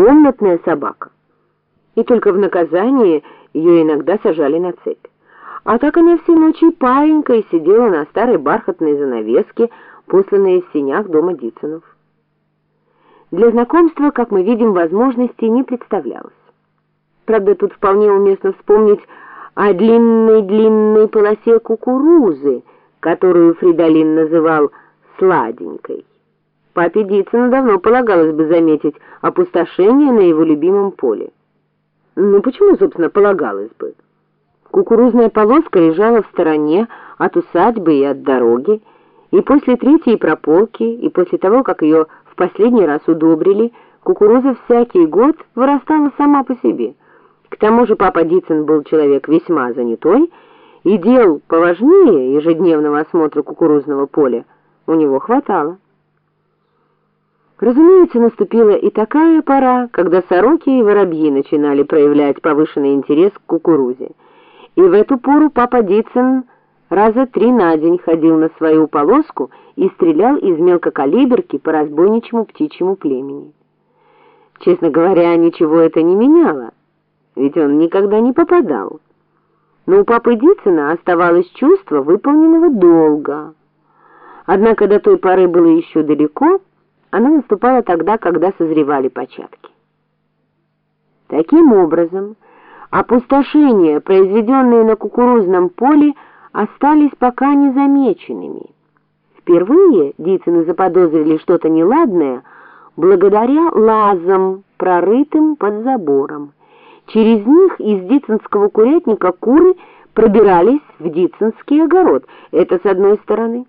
комнатная собака. И только в наказание ее иногда сажали на цепь. А так она все ночи паинькой сидела на старой бархатной занавеске, посланной в сенях дома Дицинов. Для знакомства, как мы видим, возможности не представлялось. Правда, тут вполне уместно вспомнить о длинной-длинной полосе кукурузы, которую Фридолин называл «сладенькой». Папе Дицину давно полагалось бы заметить опустошение на его любимом поле. Ну почему, собственно, полагалось бы? Кукурузная полоска лежала в стороне от усадьбы и от дороги, и после третьей прополки, и после того, как ее в последний раз удобрили, кукуруза всякий год вырастала сама по себе. К тому же папа Дицин был человек весьма занятой, и дел поважнее ежедневного осмотра кукурузного поля у него хватало. Разумеется, наступила и такая пора, когда сороки и воробьи начинали проявлять повышенный интерес к кукурузе. И в эту пору папа Дицин раза три на день ходил на свою полоску и стрелял из мелкокалиберки по разбойничьему птичьему племени. Честно говоря, ничего это не меняло, ведь он никогда не попадал. Но у папы Дицина оставалось чувство выполненного долга. Однако до той поры было еще далеко, она наступала тогда, когда созревали початки. Таким образом, опустошения, произведенные на кукурузном поле, остались пока незамеченными. Впервые Дицыны заподозрили что-то неладное благодаря лазам, прорытым под забором. Через них из Дицинского курятника куры пробирались в Дицинский огород, это с одной стороны,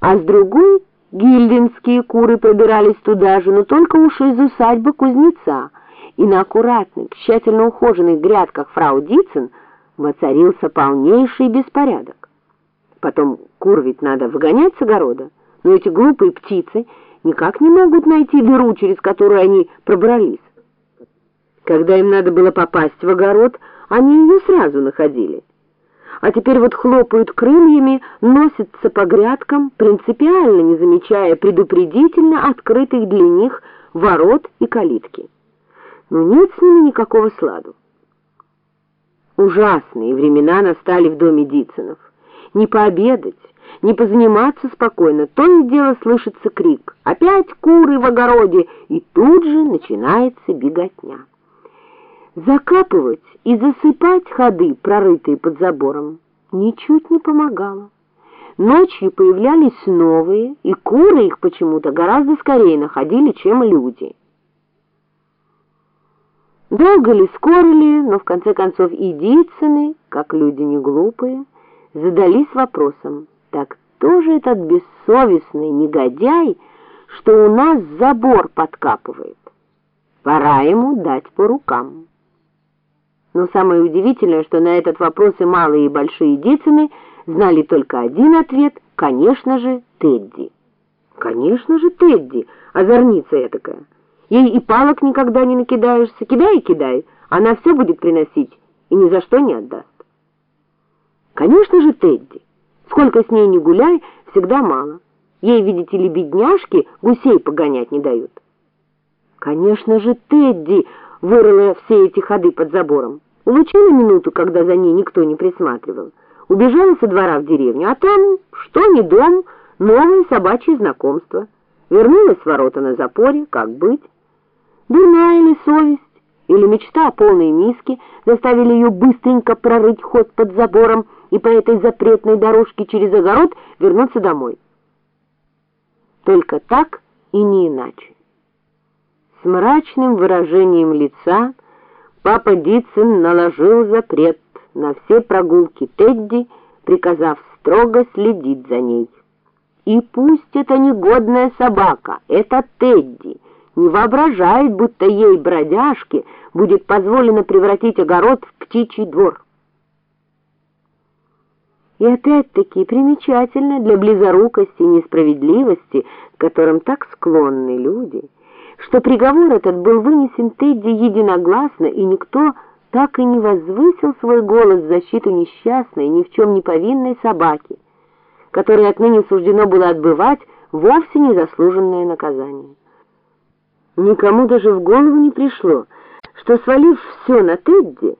а с другой — Гильдинские куры пробирались туда же, но только уж из усадьбы кузнеца, и на аккуратных, тщательно ухоженных грядках фрау Дицин воцарился полнейший беспорядок. Потом кур ведь надо выгонять с огорода, но эти глупые птицы никак не могут найти дыру, через которую они пробрались. Когда им надо было попасть в огород, они ее сразу находили а теперь вот хлопают крыльями, носятся по грядкам, принципиально не замечая предупредительно открытых для них ворот и калитки. Но нет с ними никакого сладу. Ужасные времена настали в доме Дицинов. Не пообедать, не позаниматься спокойно, то и дело слышится крик «Опять куры в огороде!» и тут же начинается беготня закапывать и засыпать ходы, прорытые под забором, ничуть не помогало. Ночью появлялись новые, и куры их почему-то гораздо скорее находили, чем люди. Долго ли, скоро но в конце концов и Дицыны, как люди не глупые, задались вопросом, так кто же этот бессовестный негодяй, что у нас забор подкапывает? Пора ему дать по рукам. Но самое удивительное, что на этот вопрос и малые, и большие Дицыны знали только один ответ — конечно же, Тедди. Конечно же, Тедди, озорница этакая. Ей и палок никогда не накидаешься, кидай и кидай, она все будет приносить и ни за что не отдаст. Конечно же, Тедди. Сколько с ней не гуляй, всегда мало. Ей, видите ли, бедняжки гусей погонять не дают. Конечно же, Тедди вырыла все эти ходы под забором. Улучила минуту, когда за ней никто не присматривал. Убежала со двора в деревню, а там, что не дом, новое собачье знакомство. Вернулась в ворота на запоре, как быть? Дурная ли совесть? Или мечта о полной миске заставили ее быстренько прорыть ход под забором и по этой запретной дорожке через огород вернуться домой? Только так и не иначе. С мрачным выражением лица Папа Дицин наложил запрет на все прогулки Тедди, приказав строго следить за ней. И пусть эта негодная собака, это Тедди, не воображает, будто ей, бродяжке, будет позволено превратить огород в птичий двор. И опять-таки примечательно для близорукости и несправедливости, к которым так склонны люди — что приговор этот был вынесен Тедди единогласно, и никто так и не возвысил свой голос в защиту несчастной, ни в чем не повинной собаки, которой отныне суждено было отбывать вовсе незаслуженное наказание. Никому даже в голову не пришло, что, свалив все на Тедди,